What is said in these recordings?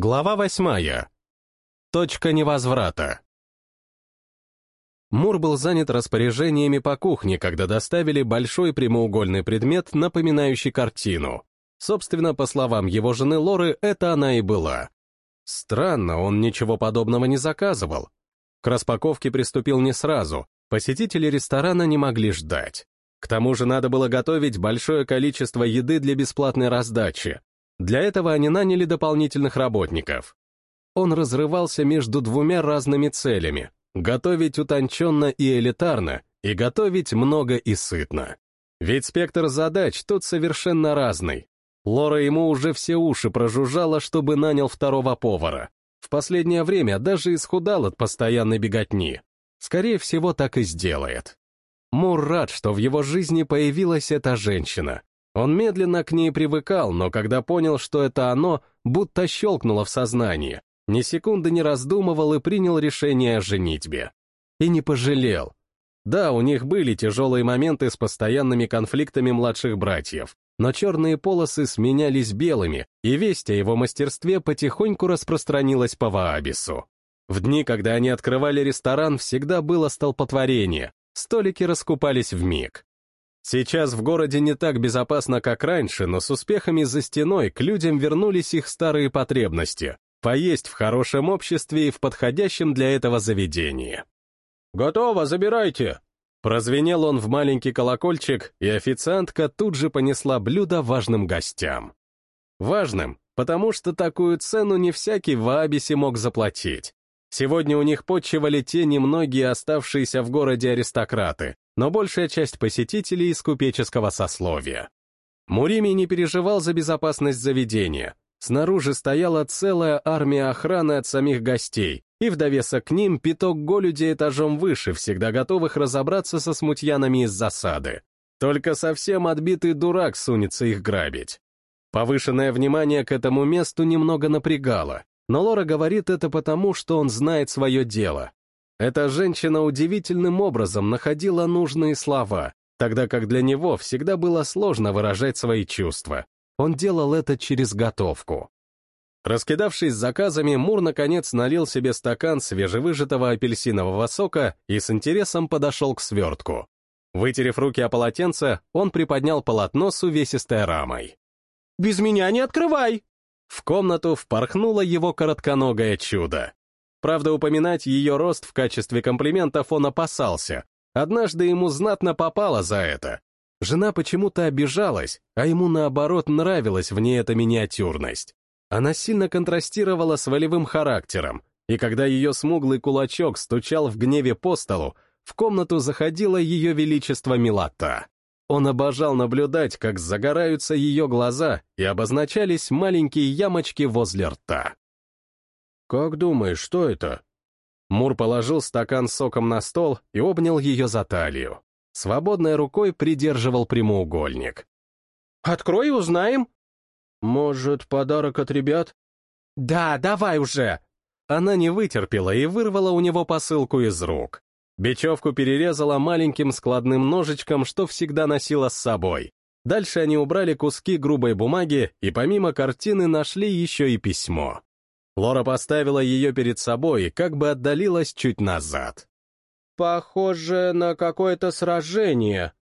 Глава восьмая. Точка невозврата. Мур был занят распоряжениями по кухне, когда доставили большой прямоугольный предмет, напоминающий картину. Собственно, по словам его жены Лоры, это она и была. Странно, он ничего подобного не заказывал. К распаковке приступил не сразу, посетители ресторана не могли ждать. К тому же надо было готовить большое количество еды для бесплатной раздачи. Для этого они наняли дополнительных работников. Он разрывался между двумя разными целями — готовить утонченно и элитарно, и готовить много и сытно. Ведь спектр задач тут совершенно разный. Лора ему уже все уши прожужжала, чтобы нанял второго повара. В последнее время даже исхудал от постоянной беготни. Скорее всего, так и сделает. Мур рад, что в его жизни появилась эта женщина. Он медленно к ней привыкал, но когда понял, что это оно, будто щелкнуло в сознании, ни секунды не раздумывал и принял решение о женитьбе. И не пожалел. Да, у них были тяжелые моменты с постоянными конфликтами младших братьев, но черные полосы сменялись белыми, и весть о его мастерстве потихоньку распространилась по Ваабису. В дни, когда они открывали ресторан, всегда было столпотворение, столики раскупались в миг. Сейчас в городе не так безопасно, как раньше, но с успехами за стеной к людям вернулись их старые потребности — поесть в хорошем обществе и в подходящем для этого заведении. «Готово, забирайте!» Прозвенел он в маленький колокольчик, и официантка тут же понесла блюдо важным гостям. Важным, потому что такую цену не всякий в Абисе мог заплатить. Сегодня у них подчивали те немногие оставшиеся в городе аристократы, но большая часть посетителей из купеческого сословия. Мурими не переживал за безопасность заведения. Снаружи стояла целая армия охраны от самих гостей, и в довесок к ним пяток голюдей этажом выше, всегда готовых разобраться со смутьянами из засады. Только совсем отбитый дурак сунется их грабить. Повышенное внимание к этому месту немного напрягало, но Лора говорит это потому, что он знает свое дело. Эта женщина удивительным образом находила нужные слова, тогда как для него всегда было сложно выражать свои чувства. Он делал это через готовку. Раскидавшись заказами, Мур наконец налил себе стакан свежевыжатого апельсинового сока и с интересом подошел к свертку. Вытерев руки о полотенце, он приподнял полотно с увесистой рамой. «Без меня не открывай!» В комнату впорхнуло его коротконогое чудо. Правда, упоминать ее рост в качестве комплиментов он опасался. Однажды ему знатно попало за это. Жена почему-то обижалась, а ему, наоборот, нравилась в ней эта миниатюрность. Она сильно контрастировала с волевым характером, и когда ее смуглый кулачок стучал в гневе по столу, в комнату заходило ее величество Милата. Он обожал наблюдать, как загораются ее глаза и обозначались маленькие ямочки возле рта. «Как думаешь, что это?» Мур положил стакан с соком на стол и обнял ее за талию. Свободной рукой придерживал прямоугольник. «Открой и узнаем». «Может, подарок от ребят?» «Да, давай уже!» Она не вытерпела и вырвала у него посылку из рук. Бечевку перерезала маленьким складным ножичком, что всегда носила с собой. Дальше они убрали куски грубой бумаги и помимо картины нашли еще и письмо. Лора поставила ее перед собой и как бы отдалилась чуть назад. «Похоже на какое-то сражение».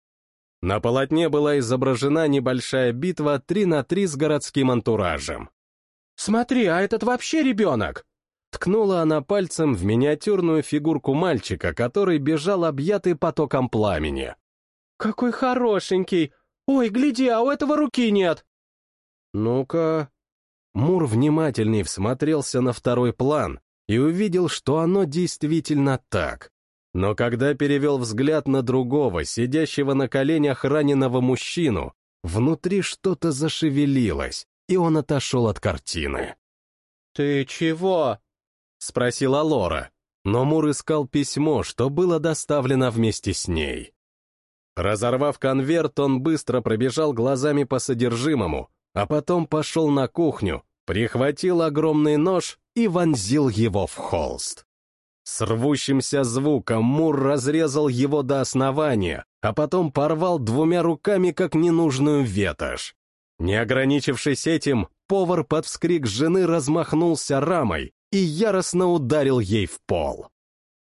На полотне была изображена небольшая битва 3 на 3 с городским антуражем. «Смотри, а этот вообще ребенок!» Ткнула она пальцем в миниатюрную фигурку мальчика, который бежал объятый потоком пламени. «Какой хорошенький! Ой, гляди, а у этого руки нет!» «Ну-ка...» Мур внимательней всмотрелся на второй план и увидел, что оно действительно так. Но когда перевел взгляд на другого, сидящего на коленях раненого мужчину, внутри что-то зашевелилось, и он отошел от картины. «Ты чего?» — спросила Лора, но Мур искал письмо, что было доставлено вместе с ней. Разорвав конверт, он быстро пробежал глазами по содержимому, а потом пошел на кухню, прихватил огромный нож и вонзил его в холст. С рвущимся звуком Мур разрезал его до основания, а потом порвал двумя руками как ненужную ветошь. Не ограничившись этим, повар под вскрик жены размахнулся рамой и яростно ударил ей в пол.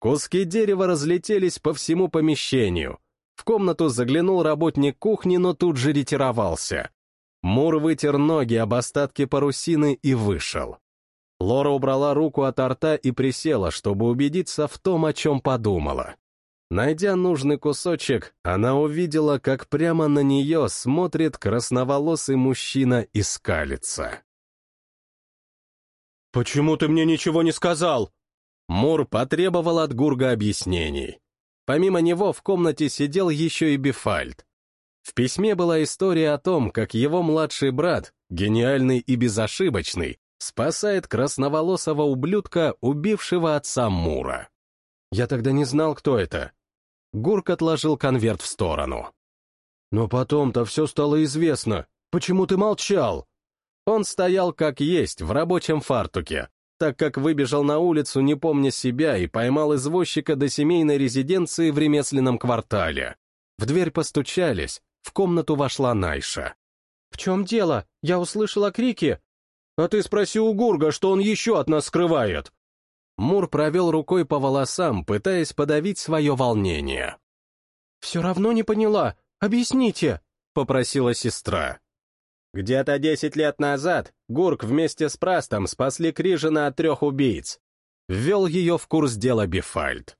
Куски дерева разлетелись по всему помещению. В комнату заглянул работник кухни, но тут же ретировался. Мур вытер ноги об остатки парусины и вышел. Лора убрала руку от рта и присела, чтобы убедиться в том, о чем подумала. Найдя нужный кусочек, она увидела, как прямо на нее смотрит красноволосый мужчина и скалится. «Почему ты мне ничего не сказал?» Мур потребовал от Гурга объяснений. Помимо него в комнате сидел еще и Бифальд. В письме была история о том, как его младший брат, гениальный и безошибочный, спасает красноволосого ублюдка, убившего отца Мура. Я тогда не знал, кто это, Гурк отложил конверт в сторону. «Но потом-то все стало известно. Почему ты молчал?» Он стоял как есть, в рабочем фартуке, так как выбежал на улицу, не помня себя, и поймал извозчика до семейной резиденции в ремесленном квартале. В дверь постучались, в комнату вошла Найша. «В чем дело? Я услышала крики». «А ты спроси у Гурга, что он еще от нас скрывает». Мур провел рукой по волосам, пытаясь подавить свое волнение. «Все равно не поняла. Объясните», — попросила сестра. Где-то десять лет назад Гурк вместе с Прастом спасли Крижина от трех убийц. Ввел ее в курс дела Бифальд.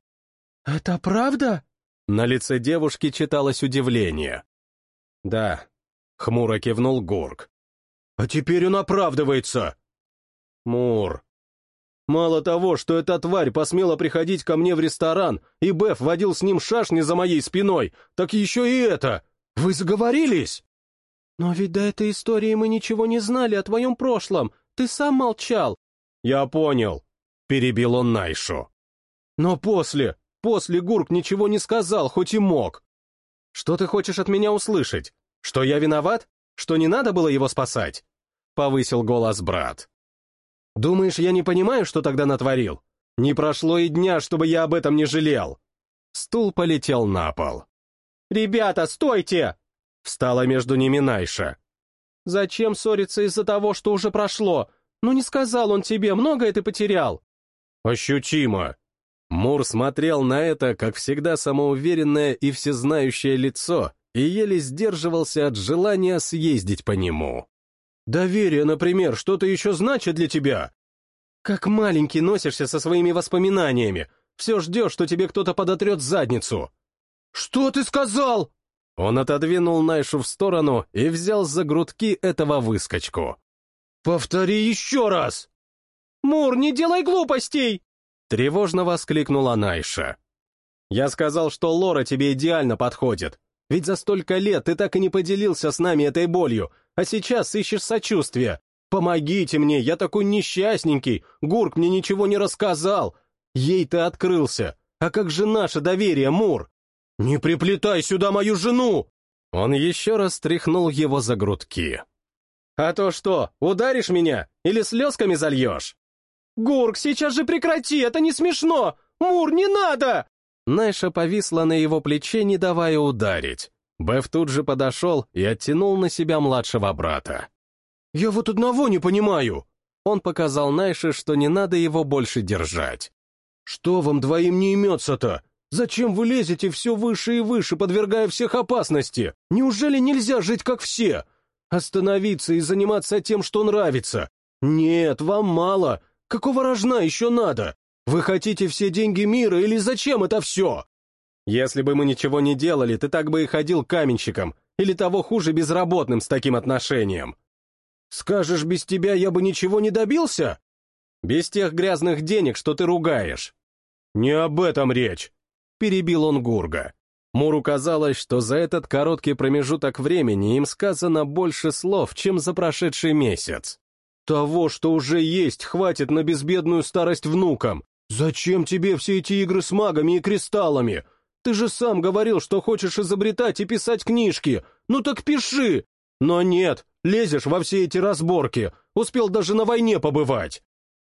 «Это правда?» На лице девушки читалось удивление. «Да», — хмуро кивнул Гурк. «А теперь он оправдывается!» «Мур, Мало того, что эта тварь посмела приходить ко мне в ресторан, и Беф водил с ним шашни за моей спиной, так еще и это! Вы заговорились? Но ведь до этой истории мы ничего не знали о твоем прошлом, ты сам молчал. Я понял, перебил он Найшу. Но после, после Гурк ничего не сказал, хоть и мог. Что ты хочешь от меня услышать? Что я виноват? Что не надо было его спасать? Повысил голос брат. Думаешь, я не понимаю, что тогда натворил? Не прошло и дня, чтобы я об этом не жалел. Стул полетел на пол. «Ребята, стойте!» Встала между ними Найша. «Зачем ссориться из-за того, что уже прошло? Ну не сказал он тебе, многое ты потерял». «Ощутимо». Мур смотрел на это, как всегда, самоуверенное и всезнающее лицо, и еле сдерживался от желания съездить по нему. Доверие, например, что-то еще значит для тебя? Как маленький носишься со своими воспоминаниями, все ждешь, что тебе кто-то подотрет задницу. Что ты сказал? Он отодвинул Найшу в сторону и взял за грудки этого выскочку. «Повтори еще раз!» «Мур, не делай глупостей!» Тревожно воскликнула Найша. «Я сказал, что Лора тебе идеально подходит. Ведь за столько лет ты так и не поделился с нами этой болью, а сейчас ищешь сочувствия. Помогите мне, я такой несчастненький, Гурк мне ничего не рассказал. Ей ты открылся. А как же наше доверие, Мур? Не приплетай сюда мою жену! Он еще раз тряхнул его за грудки. А то что, ударишь меня или слезками зальешь? Гурк, сейчас же прекрати, это не смешно! Мур, не надо! Найша повисла на его плече, не давая ударить. Беф тут же подошел и оттянул на себя младшего брата. «Я вот одного не понимаю!» Он показал Найше, что не надо его больше держать. «Что вам двоим не имется-то? Зачем вы лезете все выше и выше, подвергая всех опасности? Неужели нельзя жить как все? Остановиться и заниматься тем, что нравится? Нет, вам мало. Какого рожна еще надо? Вы хотите все деньги мира или зачем это все?» Если бы мы ничего не делали, ты так бы и ходил каменщиком, или того хуже безработным с таким отношением. Скажешь, без тебя я бы ничего не добился? Без тех грязных денег, что ты ругаешь. Не об этом речь, перебил он Гурга. Муру казалось, что за этот короткий промежуток времени им сказано больше слов, чем за прошедший месяц. Того, что уже есть, хватит на безбедную старость внукам. Зачем тебе все эти игры с магами и кристаллами? Ты же сам говорил, что хочешь изобретать и писать книжки. Ну так пиши. Но нет, лезешь во все эти разборки. Успел даже на войне побывать.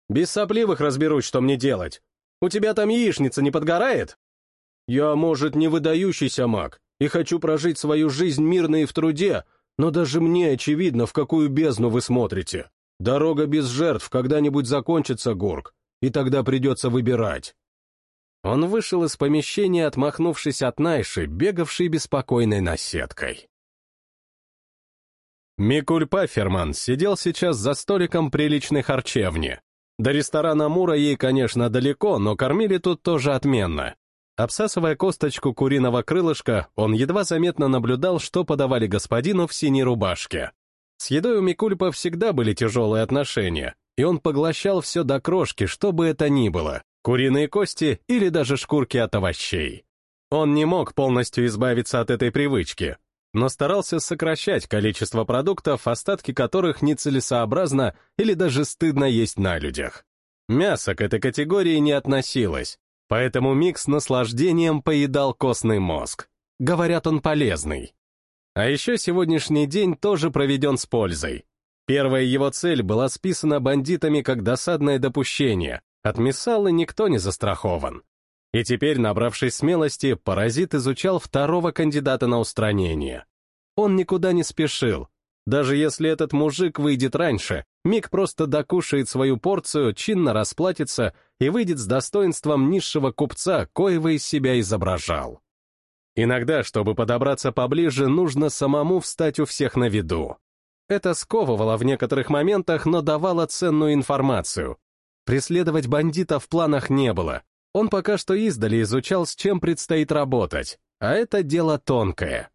Без сопливых разберусь, что мне делать. У тебя там яичница не подгорает? Я, может, не выдающийся маг, и хочу прожить свою жизнь мирно и в труде, но даже мне очевидно, в какую бездну вы смотрите. Дорога без жертв когда-нибудь закончится, Гурк, и тогда придется выбирать. Он вышел из помещения, отмахнувшись от Найши, бегавшей беспокойной наседкой. Микуль Пафферман сидел сейчас за столиком приличной харчевни. До ресторана Мура ей, конечно, далеко, но кормили тут тоже отменно. Обсасывая косточку куриного крылышка, он едва заметно наблюдал, что подавали господину в синей рубашке. С едой у Микульпа всегда были тяжелые отношения, и он поглощал все до крошки, что бы это ни было, куриные кости или даже шкурки от овощей. Он не мог полностью избавиться от этой привычки, но старался сокращать количество продуктов, остатки которых нецелесообразно или даже стыдно есть на людях. Мясо к этой категории не относилось, Поэтому Мик с наслаждением поедал костный мозг. Говорят, он полезный. А еще сегодняшний день тоже проведен с пользой. Первая его цель была списана бандитами как досадное допущение. От Миссалы никто не застрахован. И теперь, набравшись смелости, паразит изучал второго кандидата на устранение. Он никуда не спешил, даже если этот мужик выйдет раньше, Мик просто докушает свою порцию, чинно расплатится и выйдет с достоинством низшего купца, коего из себя изображал. Иногда, чтобы подобраться поближе, нужно самому встать у всех на виду. Это сковывало в некоторых моментах, но давало ценную информацию. Преследовать бандита в планах не было. Он пока что издали изучал, с чем предстоит работать, а это дело тонкое.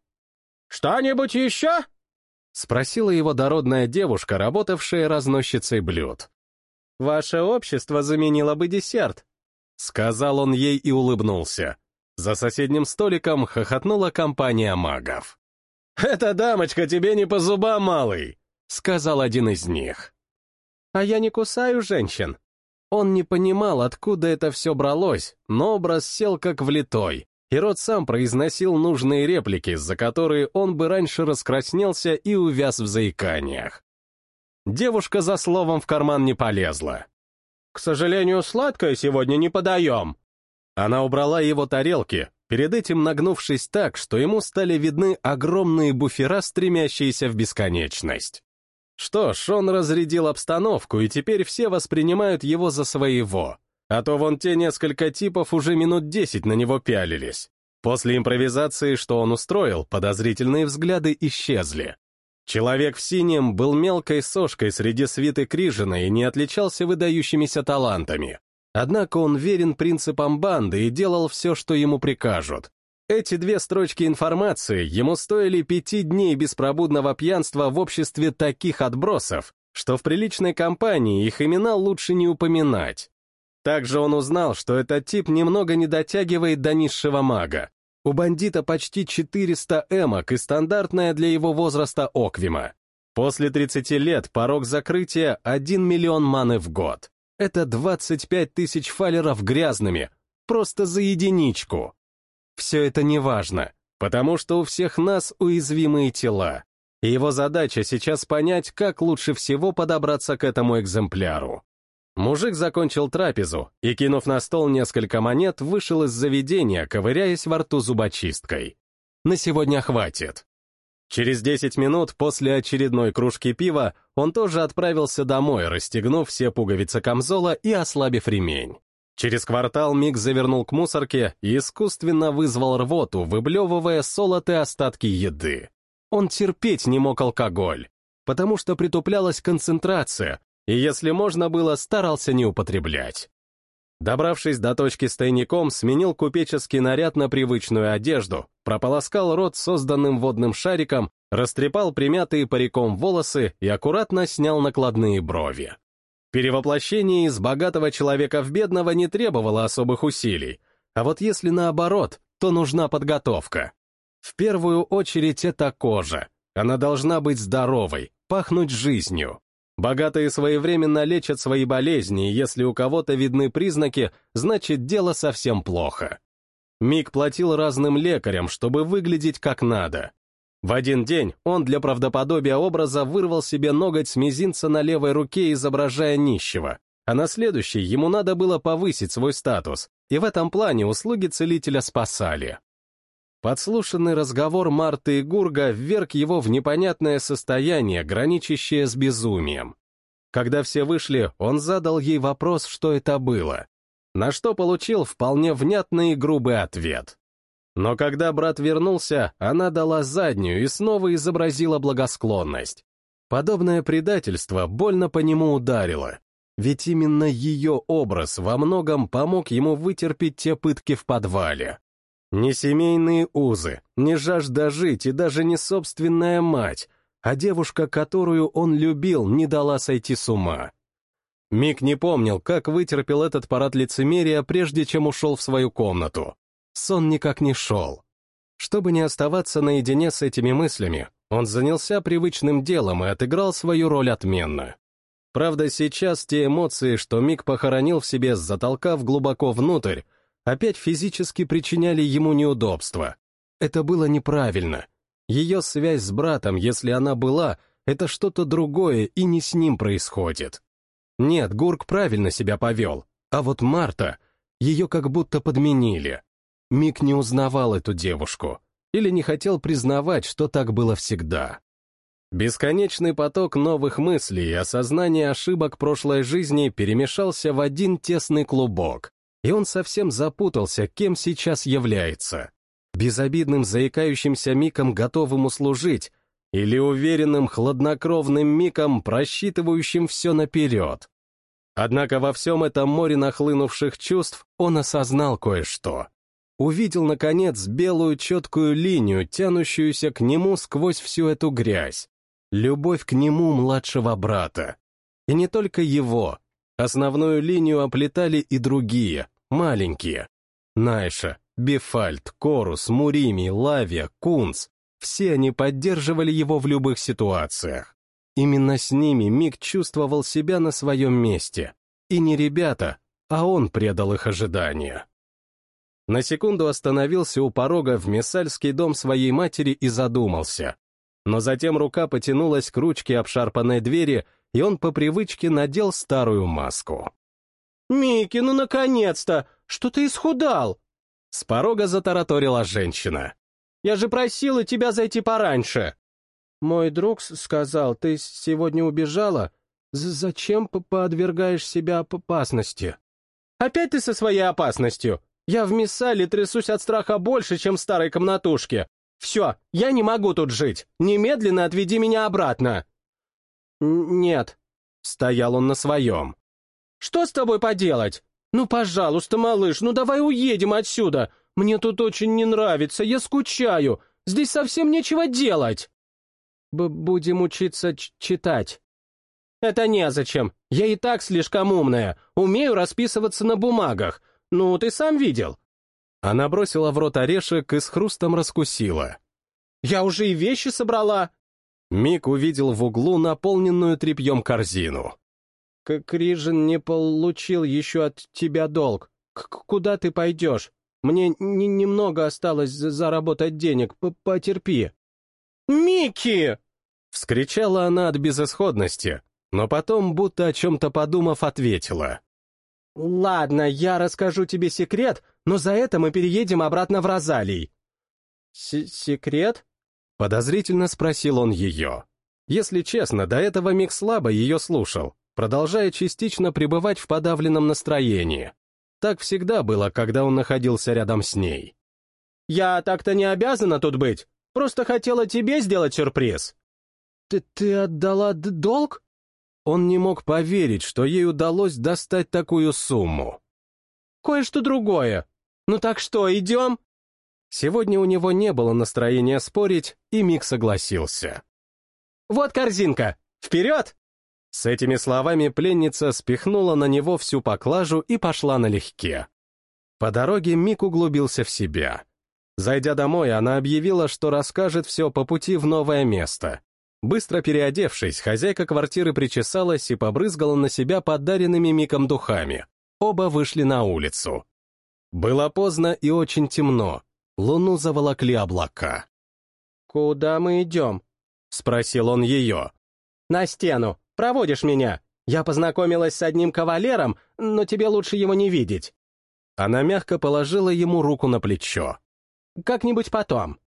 «Что-нибудь еще?» — спросила его дородная девушка, работавшая разносчицей блюд. «Ваше общество заменило бы десерт», — сказал он ей и улыбнулся. За соседним столиком хохотнула компания магов. «Эта дамочка тебе не по зубам, малый», — сказал один из них. «А я не кусаю женщин». Он не понимал, откуда это все бралось, но образ сел как влитой, и рот сам произносил нужные реплики, за которые он бы раньше раскраснелся и увяз в заиканиях. Девушка за словом в карман не полезла. «К сожалению, сладкое сегодня не подаем». Она убрала его тарелки, перед этим нагнувшись так, что ему стали видны огромные буфера, стремящиеся в бесконечность. Что ж, он разрядил обстановку, и теперь все воспринимают его за своего. А то вон те несколько типов уже минут десять на него пялились. После импровизации, что он устроил, подозрительные взгляды исчезли. Человек в синем был мелкой сошкой среди свиты Крижина и не отличался выдающимися талантами. Однако он верен принципам банды и делал все, что ему прикажут. Эти две строчки информации ему стоили пяти дней беспробудного пьянства в обществе таких отбросов, что в приличной компании их имена лучше не упоминать. Также он узнал, что этот тип немного не дотягивает до низшего мага. У бандита почти 400 эмок и стандартная для его возраста оквима. После 30 лет порог закрытия 1 миллион маны в год. Это 25 тысяч фалеров грязными, просто за единичку. Все это не важно, потому что у всех нас уязвимые тела. И его задача сейчас понять, как лучше всего подобраться к этому экземпляру. Мужик закончил трапезу и, кинув на стол несколько монет, вышел из заведения, ковыряясь во рту зубочисткой. На сегодня хватит. Через 10 минут после очередной кружки пива он тоже отправился домой, расстегнув все пуговицы камзола и ослабив ремень. Через квартал Мик завернул к мусорке и искусственно вызвал рвоту, выблевывая солотые остатки еды. Он терпеть не мог алкоголь, потому что притуплялась концентрация, и, если можно было, старался не употреблять. Добравшись до точки с тайником, сменил купеческий наряд на привычную одежду, прополоскал рот созданным водным шариком, растрепал примятые париком волосы и аккуратно снял накладные брови. Перевоплощение из богатого человека в бедного не требовало особых усилий, а вот если наоборот, то нужна подготовка. В первую очередь это кожа. Она должна быть здоровой, пахнуть жизнью. Богатые своевременно лечат свои болезни, и если у кого-то видны признаки, значит дело совсем плохо. Мик платил разным лекарям, чтобы выглядеть как надо. В один день он для правдоподобия образа вырвал себе ноготь с мизинца на левой руке, изображая нищего, а на следующий ему надо было повысить свой статус, и в этом плане услуги целителя спасали. Подслушанный разговор Марты и Гурга вверг его в непонятное состояние, граничащее с безумием. Когда все вышли, он задал ей вопрос, что это было, на что получил вполне внятный и грубый ответ. Но когда брат вернулся, она дала заднюю и снова изобразила благосклонность. Подобное предательство больно по нему ударило, ведь именно ее образ во многом помог ему вытерпеть те пытки в подвале. Не семейные узы, не жажда жить и даже не собственная мать, а девушка, которую он любил, не дала сойти с ума. Мик не помнил, как вытерпел этот парад лицемерия, прежде чем ушел в свою комнату. Сон никак не шел. Чтобы не оставаться наедине с этими мыслями, он занялся привычным делом и отыграл свою роль отменно. Правда, сейчас те эмоции, что Мик похоронил в себе, затолкав глубоко внутрь, опять физически причиняли ему неудобства. Это было неправильно. Ее связь с братом, если она была, это что-то другое и не с ним происходит. Нет, Гурк правильно себя повел, а вот Марта, ее как будто подменили. Мик не узнавал эту девушку или не хотел признавать, что так было всегда. Бесконечный поток новых мыслей и осознания ошибок прошлой жизни перемешался в один тесный клубок, и он совсем запутался, кем сейчас является. Безобидным заикающимся Миком, готовым услужить, или уверенным, хладнокровным Миком, просчитывающим все наперед. Однако во всем этом море нахлынувших чувств он осознал кое-что увидел, наконец, белую четкую линию, тянущуюся к нему сквозь всю эту грязь. Любовь к нему младшего брата. И не только его. Основную линию оплетали и другие, маленькие. Найша, Бефальт, Корус, Мурими, Лавия, Кунц. Все они поддерживали его в любых ситуациях. Именно с ними Мик чувствовал себя на своем месте. И не ребята, а он предал их ожидания. На секунду остановился у порога в Мессальский дом своей матери и задумался. Но затем рука потянулась к ручке обшарпанной двери, и он по привычке надел старую маску. «Микки, ну наконец-то! Что ты исхудал?» С порога затараторила женщина. «Я же просила тебя зайти пораньше!» «Мой друг сказал, ты сегодня убежала? Зачем подвергаешь себя опасности?» «Опять ты со своей опасностью! Я в Миссале трясусь от страха больше, чем в старой комнатушке. Все, я не могу тут жить. Немедленно отведи меня обратно. Нет. Стоял он на своем. Что с тобой поделать? Ну, пожалуйста, малыш, ну давай уедем отсюда. Мне тут очень не нравится, я скучаю. Здесь совсем нечего делать. Б Будем учиться читать. Это незачем. Я и так слишком умная. Умею расписываться на бумагах. «Ну, ты сам видел». Она бросила в рот орешек и с хрустом раскусила. «Я уже и вещи собрала». Мик увидел в углу наполненную тряпьем корзину. «Крижин не получил еще от тебя долг. К куда ты пойдешь? Мне немного осталось заработать денег, П потерпи». «Микки!» — вскричала она от безысходности, но потом, будто о чем-то подумав, ответила. «Ладно, я расскажу тебе секрет, но за это мы переедем обратно в Розалий». «Секрет?» — подозрительно спросил он ее. Если честно, до этого Мик слабо ее слушал, продолжая частично пребывать в подавленном настроении. Так всегда было, когда он находился рядом с ней. «Я так-то не обязана тут быть, просто хотела тебе сделать сюрприз». «Ты, ты отдала долг?» Он не мог поверить, что ей удалось достать такую сумму. «Кое-что другое. Ну так что, идем?» Сегодня у него не было настроения спорить, и Мик согласился. «Вот корзинка! Вперед!» С этими словами пленница спихнула на него всю поклажу и пошла налегке. По дороге Мик углубился в себя. Зайдя домой, она объявила, что расскажет все по пути в новое место, Быстро переодевшись, хозяйка квартиры причесалась и побрызгала на себя подаренными Миком духами. Оба вышли на улицу. Было поздно и очень темно. Луну заволокли облака. «Куда мы идем?» — спросил он ее. «На стену. Проводишь меня. Я познакомилась с одним кавалером, но тебе лучше его не видеть». Она мягко положила ему руку на плечо. «Как-нибудь потом».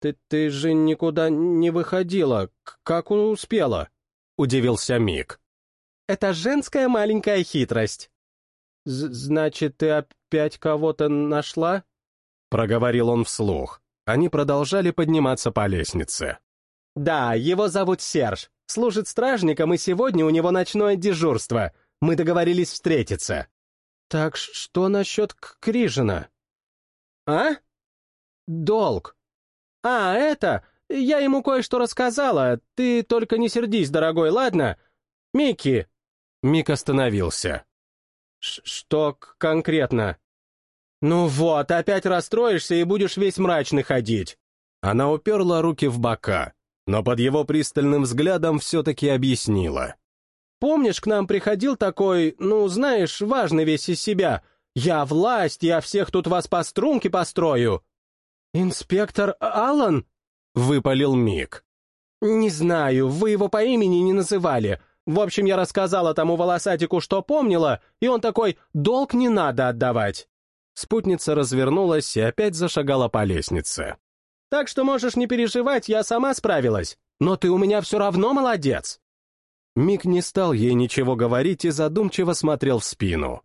«Ты, ты же никуда не выходила, как успела?» — удивился Мик. это женская маленькая хитрость». «Значит, ты опять кого-то нашла?» — проговорил он вслух. Они продолжали подниматься по лестнице. «Да, его зовут Серж. Служит стражником, и сегодня у него ночное дежурство. Мы договорились встретиться». «Так что насчет Крижина?» «А?» «Долг». «А, это? Я ему кое-что рассказала. Ты только не сердись, дорогой, ладно? Микки!» Мик остановился. «Что конкретно?» «Ну вот, опять расстроишься и будешь весь мрачный ходить». Она уперла руки в бока, но под его пристальным взглядом все-таки объяснила. «Помнишь, к нам приходил такой, ну, знаешь, важный весь из себя. Я власть, я всех тут вас по струнке построю». «Инспектор Аллан?» — выпалил Мик. «Не знаю, вы его по имени не называли. В общем, я рассказала тому волосатику, что помнила, и он такой «долг не надо отдавать». Спутница развернулась и опять зашагала по лестнице. «Так что можешь не переживать, я сама справилась. Но ты у меня все равно молодец!» Мик не стал ей ничего говорить и задумчиво смотрел в спину.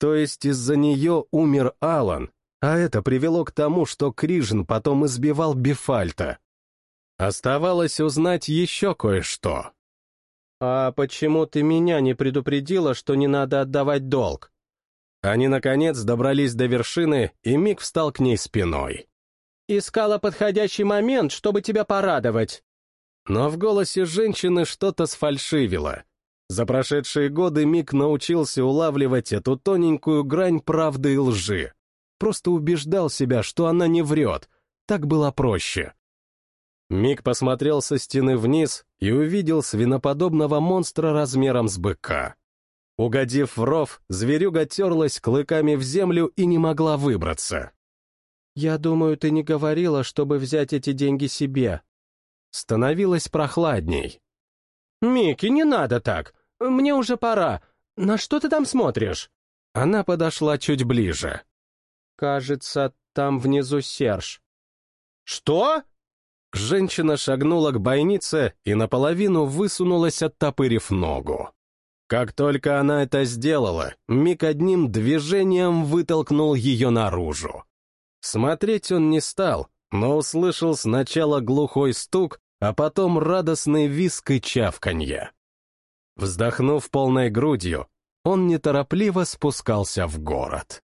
То есть из-за нее умер Алан, а это привело к тому, что Крижин потом избивал Бифальта. Оставалось узнать еще кое-что. «А почему ты меня не предупредила, что не надо отдавать долг?» Они, наконец, добрались до вершины, и Мик встал к ней спиной. «Искала подходящий момент, чтобы тебя порадовать». Но в голосе женщины что-то сфальшивило. За прошедшие годы Мик научился улавливать эту тоненькую грань правды и лжи. Просто убеждал себя, что она не врет. Так было проще. Мик посмотрел со стены вниз и увидел свиноподобного монстра размером с быка. Угодив в ров, зверюга терлась клыками в землю и не могла выбраться. «Я думаю, ты не говорила, чтобы взять эти деньги себе». Становилось прохладней. «Микки, не надо так. Мне уже пора. На что ты там смотришь?» Она подошла чуть ближе. «Кажется, там внизу Серж». «Что?» Женщина шагнула к бойнице и наполовину высунулась, оттопырив ногу. Как только она это сделала, Мик одним движением вытолкнул ее наружу. Смотреть он не стал, но услышал сначала глухой стук, а потом радостный виск и чавканье. Вздохнув полной грудью, он неторопливо спускался в город.